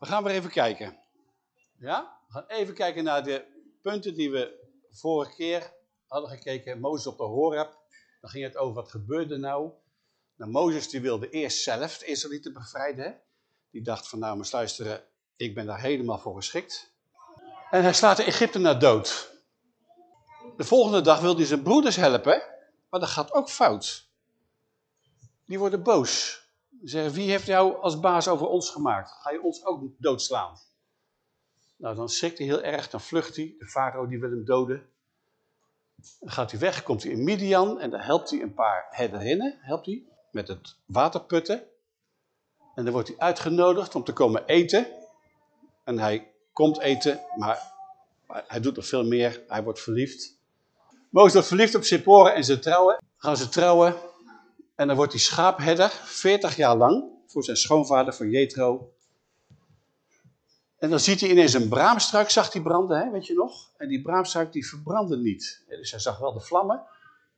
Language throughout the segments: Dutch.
We gaan weer even kijken. Ja? We gaan even kijken naar de punten die we vorige keer hadden gekeken. Mozes op de Horeb. Dan ging het over wat gebeurde nou. Nou, Mozes die wilde eerst zelf de Israëlieten bevrijden. Die dacht van nou, maar luisteren, ik ben daar helemaal voor geschikt. En hij slaat de Egyptenaar dood. De volgende dag wil hij zijn broeders helpen, maar dat gaat ook fout. Die worden boos. Zeggen, wie heeft jou als baas over ons gemaakt? Ga je ons ook doodslaan? Nou, dan schrikt hij heel erg, dan vlucht hij. De farao die wil hem doden. Dan gaat hij weg, komt hij in Midian en dan helpt hij een paar herderinnen, helpt hij met het waterputten. En dan wordt hij uitgenodigd om te komen eten. En hij komt eten, maar hij doet nog veel meer. Hij wordt verliefd. Mozes wordt verliefd op Zippora en ze trouwen. Gaan ze trouwen. En dan wordt hij schaapherder, 40 jaar lang, voor zijn schoonvader, voor Jethro. En dan ziet hij ineens een braamstruik, zag hij branden, hè, weet je nog? En die braamstruik die verbrandde niet. Dus hij zag wel de vlammen,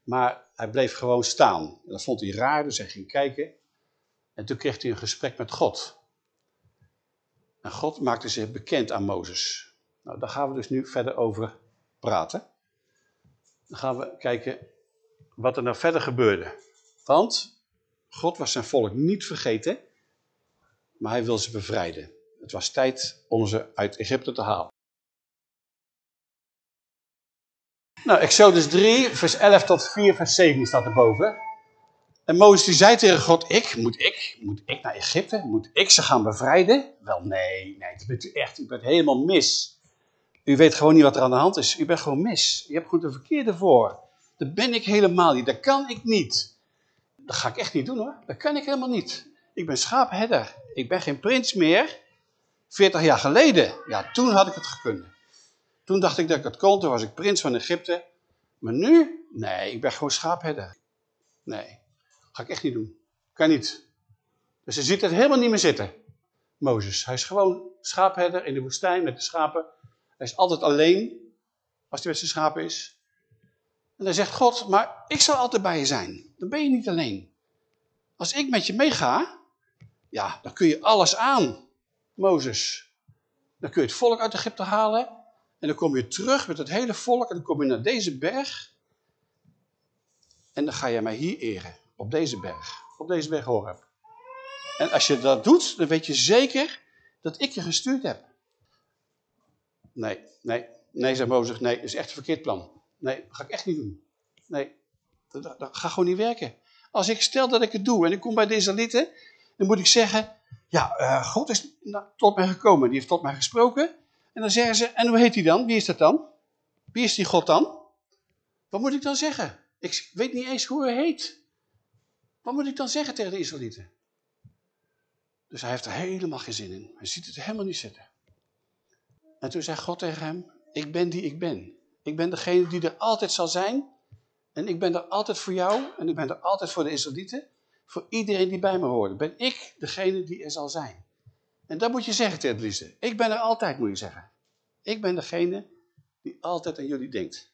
maar hij bleef gewoon staan. En dat vond hij raar, dus hij ging kijken. En toen kreeg hij een gesprek met God. En God maakte zich bekend aan Mozes. Nou, daar gaan we dus nu verder over praten. Dan gaan we kijken wat er nou verder gebeurde. Want God was zijn volk niet vergeten, maar hij wil ze bevrijden. Het was tijd om ze uit Egypte te halen. Nou, Exodus 3, vers 11 tot 4, vers 17 staat erboven. En Mozes die zei tegen God, ik, moet ik, moet ik naar Egypte? Moet ik ze gaan bevrijden? Wel, nee, nee, dat bent u echt, u bent helemaal mis. U weet gewoon niet wat er aan de hand is. U bent gewoon mis. Je hebt goed de verkeerde voor. Dat ben ik helemaal niet. Dat kan ik niet. Dat ga ik echt niet doen hoor. Dat kan ik helemaal niet. Ik ben schaapherder. Ik ben geen prins meer. 40 jaar geleden, ja, toen had ik het gekund. Toen dacht ik dat ik dat kon, toen was ik prins van Egypte. Maar nu, nee, ik ben gewoon schaapherder. Nee, ga ik echt niet doen. Kan niet. Dus hij ziet het helemaal niet meer zitten. Mozes, hij is gewoon schaapherder in de woestijn met de schapen. Hij is altijd alleen, als hij met zijn schapen is. En dan zegt God, maar ik zal altijd bij je zijn. Dan ben je niet alleen. Als ik met je meega, ja, dan kun je alles aan. Mozes. Dan kun je het volk uit Egypte halen. En dan kom je terug met het hele volk. En dan kom je naar deze berg. En dan ga je mij hier eren. Op deze berg. Op deze berg Horeb. En als je dat doet, dan weet je zeker dat ik je gestuurd heb. Nee, nee, nee, zei Mozes. Nee, dat is echt een verkeerd plan. Nee, dat ga ik echt niet doen. Nee, dat, dat, gaat gewoon niet werken. Als ik stel dat ik het doe en ik kom bij de Israëlieten, dan moet ik zeggen, ja, uh, God is tot mij gekomen, die heeft tot mij gesproken. En dan zeggen ze, en hoe heet hij dan? Wie is dat dan? Wie is die God dan? Wat moet ik dan zeggen? Ik weet niet eens hoe hij heet. Wat moet ik dan zeggen tegen de Israëlieten? Dus hij heeft er helemaal geen zin in. Hij ziet het helemaal niet zitten. En toen zei God tegen hem, ik ben die ik ben. Ik ben degene die er altijd zal zijn. En ik ben er altijd voor jou. En ik ben er altijd voor de Israëlieten. Voor iedereen die bij me hoort. Ben ik degene die er zal zijn. En dat moet je zeggen tegen Lize. Ik ben er altijd, moet je zeggen. Ik ben degene die altijd aan jullie denkt.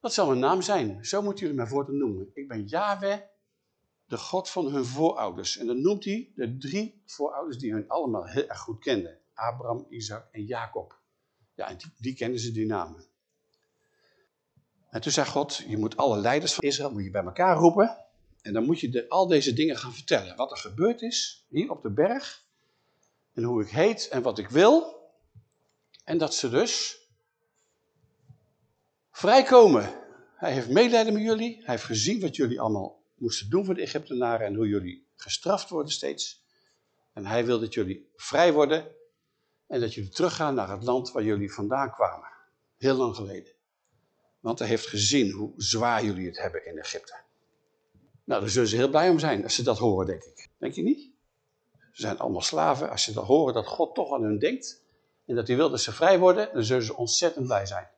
Wat zal mijn naam zijn? Zo moeten jullie mij voortaan noemen. Ik ben Yahweh, de God van hun voorouders. En dan noemt hij de drie voorouders die hun allemaal heel erg goed kenden. Abraham, Isaac en Jacob. Ja, die, kenden ze die namen. En toen zei God, je moet alle leiders van Israël moet je bij elkaar roepen. En dan moet je de, al deze dingen gaan vertellen. Wat er gebeurd is, hier op de berg. En hoe ik heet en wat ik wil. En dat ze dus vrijkomen. Hij heeft medelijden met jullie. Hij heeft gezien wat jullie allemaal moesten doen voor de Egyptenaren. En hoe jullie gestraft worden steeds. En hij wil dat jullie vrij worden. En dat jullie teruggaan naar het land waar jullie vandaan kwamen. Heel lang geleden. Want hij heeft gezien hoe zwaar jullie het hebben in Egypte. Nou, daar zullen ze heel blij om zijn als ze dat horen, denk ik. Denk je niet? Ze zijn allemaal slaven. Als ze dan horen dat God toch aan hun denkt en dat hij wil dat ze vrij worden, dan zullen ze ontzettend blij zijn.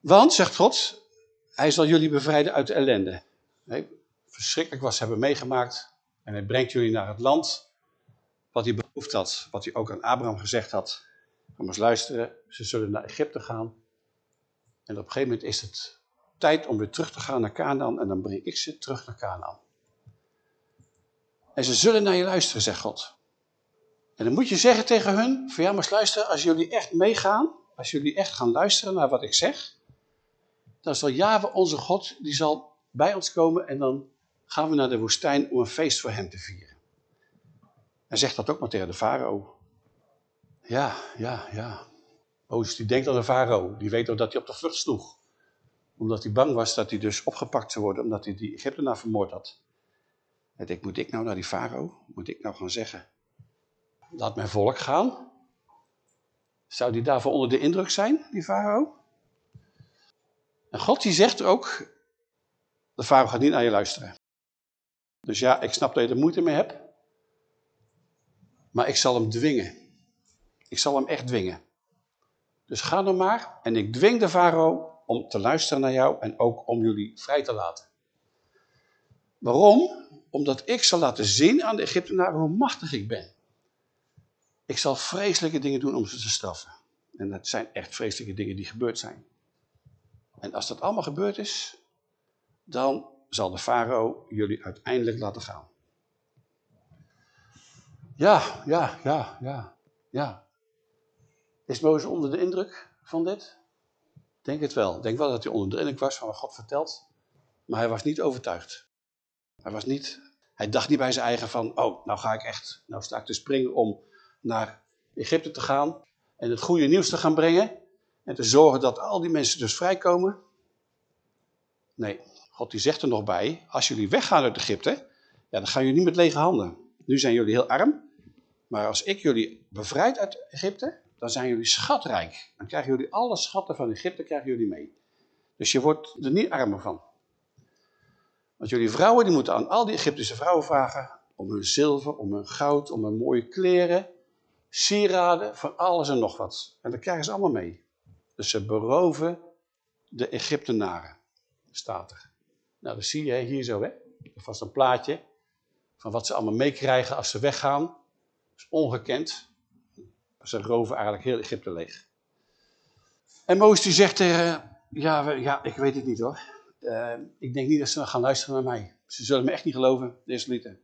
Want, zegt God, hij zal jullie bevrijden uit de ellende. Verschrikkelijk wat ze hebben meegemaakt. En hij brengt jullie naar het land wat hij beloofd had. Wat hij ook aan Abraham gezegd had. Kom eens luisteren, ze zullen naar Egypte gaan. En op een gegeven moment is het tijd om weer terug te gaan naar Canaan en dan breng ik ze terug naar Canaan. En ze zullen naar je luisteren, zegt God. En dan moet je zeggen tegen hun, van ja maar luisteren, als jullie echt meegaan, als jullie echt gaan luisteren naar wat ik zeg, dan zal Java onze God, die zal bij ons komen en dan gaan we naar de woestijn om een feest voor hem te vieren. En zegt dat ook maar tegen de farao. Ja, ja, ja. Mozes die denkt aan de farao, die weet ook dat hij op de vlucht sloeg. Omdat hij bang was dat hij dus opgepakt zou worden, omdat hij die Egyptenaar vermoord had. En ik, moet ik nou naar die farao? Moet ik nou gaan zeggen, laat mijn volk gaan? Zou die daarvoor onder de indruk zijn, die farao? En God die zegt ook, de farao gaat niet naar je luisteren. Dus ja, ik snap dat je er moeite mee hebt. Maar ik zal hem dwingen. Ik zal hem echt dwingen. Dus ga dan maar en ik dwing de farao om te luisteren naar jou en ook om jullie vrij te laten. Waarom? Omdat ik zal laten zien aan de Egyptenaren hoe machtig ik ben. Ik zal vreselijke dingen doen om ze te straffen. En dat zijn echt vreselijke dingen die gebeurd zijn. En als dat allemaal gebeurd is, dan zal de farao jullie uiteindelijk laten gaan. Ja, ja, ja, ja, ja. Is Mozes onder de indruk van dit? Denk het wel. Denk wel dat hij onder de indruk was van wat God vertelt. Maar hij was niet overtuigd. Hij was niet, hij dacht niet bij zijn eigen van, oh, nou ga ik echt, nou sta ik te springen om naar Egypte te gaan en het goede nieuws te gaan brengen en te zorgen dat al die mensen dus vrijkomen. Nee, God die zegt er nog bij, als jullie weggaan uit Egypte, ja, dan gaan jullie niet met lege handen. Nu zijn jullie heel arm, maar als ik jullie bevrijd uit Egypte, dan zijn jullie schatrijk. Dan krijgen jullie alle schatten van Egypte krijgen jullie mee. Dus je wordt er niet armer van. Want jullie vrouwen die moeten aan al die Egyptische vrouwen vragen om hun zilver, om hun goud, om hun mooie kleren, sieraden, van alles en nog wat. En dat krijgen ze allemaal mee. Dus ze beroven de Egyptenaren, staat er. Nou, dat zie je hier zo, hè. Vast een plaatje van wat ze allemaal meekrijgen als ze weggaan. Is ongekend. Ze roven eigenlijk heel Egypte leeg. En Mozes die zegt tegen, ja, ja, ik weet het niet hoor. Uh, ik denk niet dat ze gaan luisteren naar mij. Ze zullen me echt niet geloven, de Israëlieten.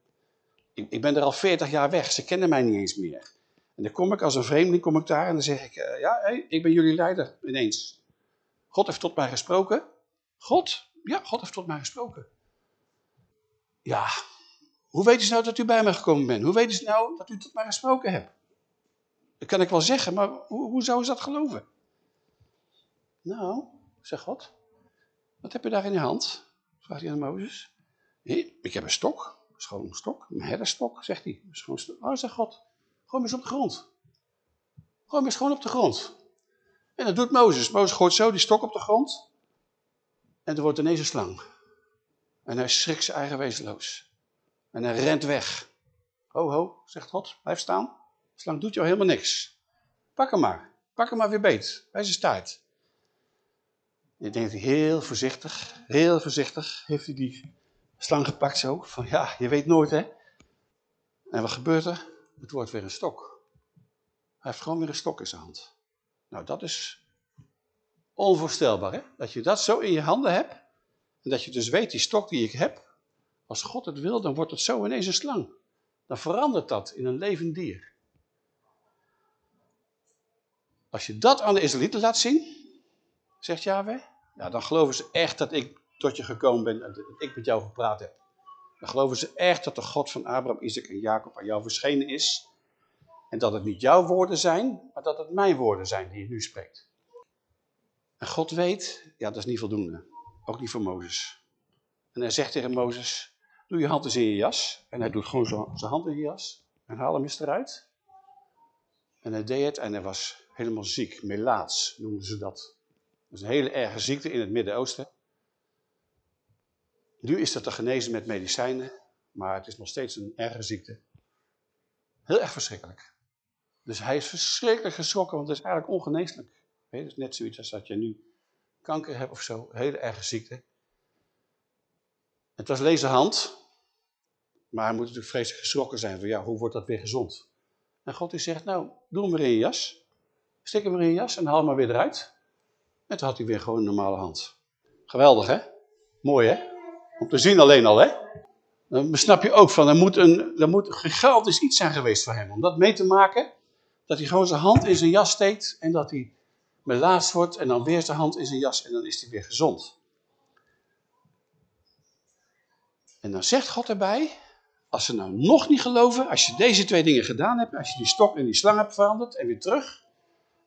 Ik, ik ben er al 40 jaar weg, ze kennen mij niet eens meer. En dan kom ik als een vreemdeling, kom ik daar en dan zeg ik, uh, ja, ik ben jullie leider, ineens. God heeft tot mij gesproken. God? Ja, God heeft tot mij gesproken. Ja, hoe weten ze nou dat u bij mij gekomen bent? Hoe weten ze nou dat u tot mij gesproken hebt? Dat kan ik wel zeggen, maar hoe, hoe zouden ze dat geloven? Nou, zegt God, wat heb je daar in je hand? Vraagt hij aan Mozes. Ik heb een stok, schoon een stok, een herderstok, zegt hij. Schoon. Oh, zegt God, gooi eens op de grond. Gooi hem eens gewoon op de grond. En dat doet Mozes. Mozes gooit zo die stok op de grond. En er wordt ineens een slang. En hij schrikt zijn eigen wezenloos. En hij rent weg. Ho, ho, zegt God, blijf staan. De slang doet jou helemaal niks. Pak hem maar. Pak hem maar weer beet. Bij zijn staart. Je denkt heel voorzichtig, heel voorzichtig heeft hij die slang gepakt zo. Van ja, je weet nooit hè. En wat gebeurt er? Het wordt weer een stok. Hij heeft gewoon weer een stok in zijn hand. Nou, dat is onvoorstelbaar hè. Dat je dat zo in je handen hebt. En dat je dus weet, die stok die ik heb. Als God het wil, dan wordt het zo ineens een slang. Dan verandert dat in een levend dier. Als je dat aan de Israëlieten laat zien, zegt Yahweh, ja, dan geloven ze echt dat ik tot je gekomen ben en dat ik met jou gepraat heb. Dan geloven ze echt dat de God van Abraham, Isaac en Jacob aan jou verschenen is. En dat het niet jouw woorden zijn, maar dat het mijn woorden zijn die je nu spreekt. En God weet, ja dat is niet voldoende. Ook niet voor Mozes. En hij zegt tegen Mozes, doe je hand eens in je jas. En hij doet gewoon zijn hand in je jas. En haal hem eens eruit. En hij deed het en hij was helemaal ziek. Melaats noemden ze dat. Dat is een hele erge ziekte in het Midden-Oosten. Nu is dat te genezen met medicijnen, maar het is nog steeds een erge ziekte. Heel erg verschrikkelijk. Dus hij is verschrikkelijk geschrokken, want het is eigenlijk ongeneeslijk. Het is net zoiets als dat je nu kanker hebt of zo, hele erge ziekte. Het was lezen hand, maar hij moet natuurlijk vreselijk geschrokken zijn van ja, hoe wordt dat weer gezond? En God die zegt, nou, doe hem weer in je jas. Stik hem weer in je jas en haal hem maar weer eruit. En toen had hij weer gewoon een normale hand. Geweldig, hè? Mooi, hè? Om te zien alleen al, hè? Dan snap je ook van, er moet, een, er moet gigantisch iets zijn geweest voor hem. Om dat mee te maken, dat hij gewoon zijn hand in zijn jas steekt en dat hij melaatst wordt en dan weer zijn hand in zijn jas en dan is hij weer gezond. En dan zegt God erbij, als ze nou nog niet geloven, als je deze twee dingen gedaan hebt, als je die stok en die slang hebt veranderd en weer terug,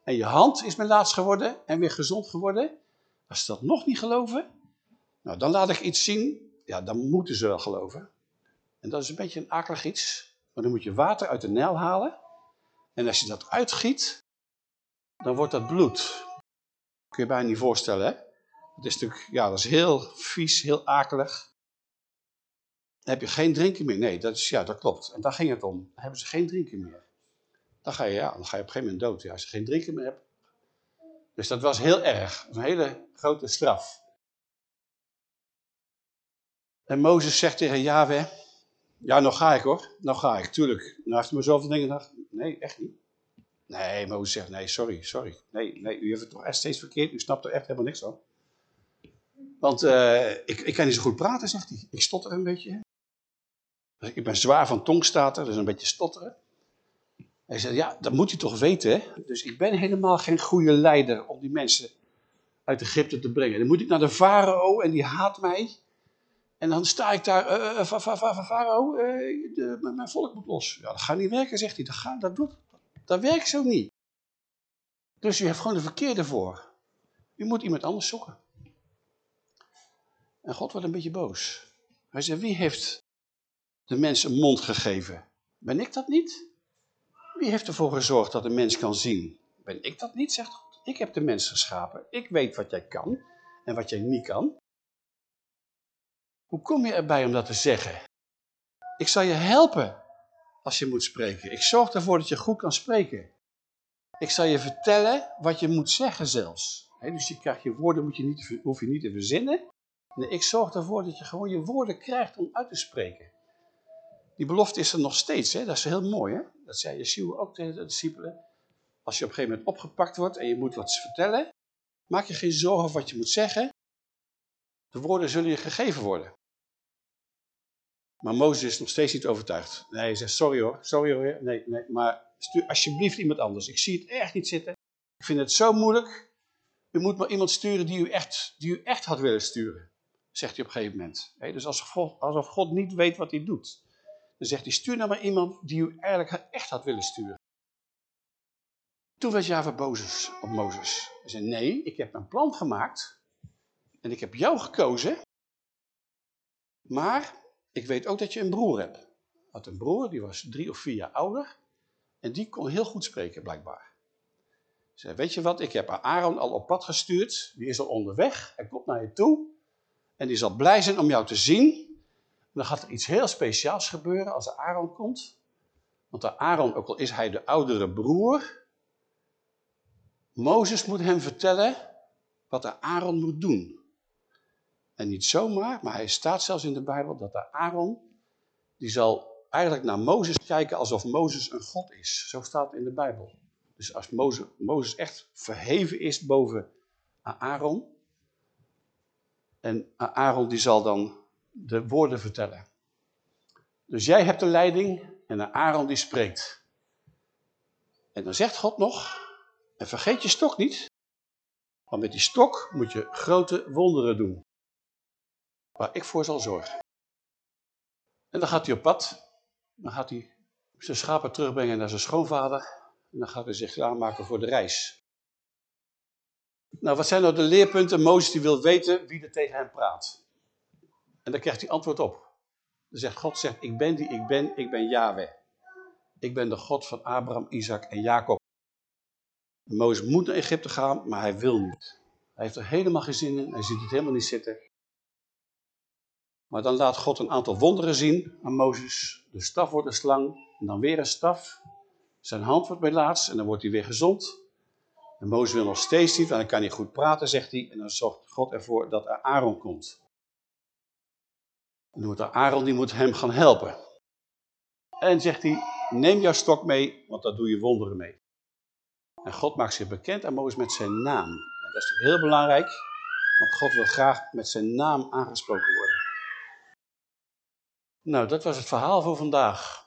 en je hand is melaatst geworden en weer gezond geworden, als ze dat nog niet geloven, nou dan laat ik iets zien, ja dan moeten ze wel geloven. En dat is een beetje een akelig iets, maar dan moet je water uit de Nijl halen en als je dat uitgiet, dan wordt dat bloed. Kun je bijna niet voorstellen, hè? Het is natuurlijk, ja, dat is heel vies, heel akelig. Heb je geen drinken meer. Nee, dat, is, ja, dat klopt. En daar ging het om. Dan hebben ze geen drinken meer. Dan ga je, ja, dan ga je op een gegeven moment dood. Ja, als je geen drinken meer hebt. Dus dat was heel erg. een hele grote straf. En Mozes zegt tegen Yahweh, ja, nog ga ik hoor. Nou ga ik, tuurlijk. Nou heeft me zoveel dingen gedacht. Nee, echt niet. Nee, Mozes zegt, nee, sorry, sorry. Nee, nee, u heeft het toch echt steeds verkeerd. U snapt er echt helemaal niks van. Want uh, ik, ik kan niet zo goed praten, zegt hij. Ik stotter een beetje. Ik ben zwaar van tongstater, dus een beetje stotteren. Hij zegt, ja, dat moet u toch weten. Dus ik ben helemaal geen goede leider om die mensen uit Egypte te brengen. Dan moet ik naar de farao en die haat mij. En dan sta ik daar, uh, uh, farao, mijn volk moet los. Ja, dat gaat niet werken, zegt hij. Dat, gaat, dat, doet, dat werkt zo niet. Dus u heeft gewoon de verkeerde voor. U moet iemand anders zoeken. En God wordt een beetje boos. Hij zegt, wie heeft de mens een mond gegeven? Ben ik dat niet? Wie heeft ervoor gezorgd dat de mens kan zien? Ben ik dat niet, zegt God. Ik heb de mens geschapen. Ik weet wat jij kan en wat jij niet kan. Hoe kom je erbij om dat te zeggen? Ik zal je helpen als je moet spreken. Ik zorg ervoor dat je goed kan spreken. Ik zal je vertellen wat je moet zeggen zelfs. dus je krijgt je woorden, moet je niet, hoef je niet te verzinnen. Ik zorg ervoor dat je gewoon je woorden krijgt om uit te spreken. Die belofte is er nog steeds, hè? dat is heel mooi. Hè? Dat zei Yeshua ook tegen de discipelen. Als je op een gegeven moment opgepakt wordt en je moet wat vertellen, maak je geen zorgen wat je moet zeggen. De woorden zullen je gegeven worden. Maar Mozes is nog steeds niet overtuigd. Nee, hij zegt, sorry hoor, sorry hoor, nee, nee, maar stuur alsjeblieft iemand anders. Ik zie het echt niet zitten. Ik vind het zo moeilijk. U moet maar iemand sturen die u echt, die u echt had willen sturen, zegt hij op een gegeven moment. dus alsof alsof God niet weet wat hij doet. Dan zegt hij, stuur nou maar iemand die u eigenlijk echt had willen sturen. Toen werd Java boos op Mozes. Hij zei, nee, ik heb een plan gemaakt en ik heb jou gekozen, maar ik weet ook dat je een broer hebt. Had een broer, die was drie of vier jaar ouder. En die kon heel goed spreken, blijkbaar. Zei, weet je wat, ik heb Aaron al op pad gestuurd. Die is al onderweg, hij komt naar je toe. En die zal blij zijn om jou te zien. Dan gaat er iets heel speciaals gebeuren als Aaron komt. Want de Aaron, ook al is hij de oudere broer... Mozes moet hem vertellen wat de Aaron moet doen. En niet zomaar, maar hij staat zelfs in de Bijbel dat de Aaron, die zal eigenlijk naar Mozes kijken alsof Mozes een God is. Zo staat het in de Bijbel. Dus als Mozes, Mozes echt verheven is boven Aaron, en Aaron die zal dan de woorden vertellen. Dus jij hebt de leiding en Aaron die spreekt. En dan zegt God nog, en vergeet je stok niet, want met die stok moet je grote wonderen doen waar ik voor zal zorgen. En dan gaat hij op pad. Dan gaat hij zijn schapen terugbrengen naar zijn schoonvader. En dan gaat hij zich klaarmaken voor de reis. Nou, wat zijn nou de leerpunten? Mozes die wil weten wie er tegen hem praat. En dan krijgt hij antwoord op. Dan zegt God, zegt, ik ben die ik ben, ik ben Yahweh. Ik ben de God van Abraham, Isaac en Jacob. Mozes moet naar Egypte gaan, maar hij wil niet. Hij heeft er helemaal geen zin in, hij ziet het helemaal niet zitten. Maar dan laat God een aantal wonderen zien aan Mozes. De staf wordt een slang en dan weer een staf. Zijn hand wordt laatst en dan wordt hij weer gezond. En Mozes wil nog steeds niet, want hij kan niet goed praten, zegt hij. En dan zorgt God ervoor dat er Aaron komt. Dan moet Aaron, die moet hem gaan helpen. En zegt hij, neem jouw stok mee, want daar doe je wonderen mee. En God maakt zich bekend aan Mozes met zijn naam. En dat is heel belangrijk, want God wil graag met zijn naam aangesproken worden. Nou, dat was het verhaal voor vandaag.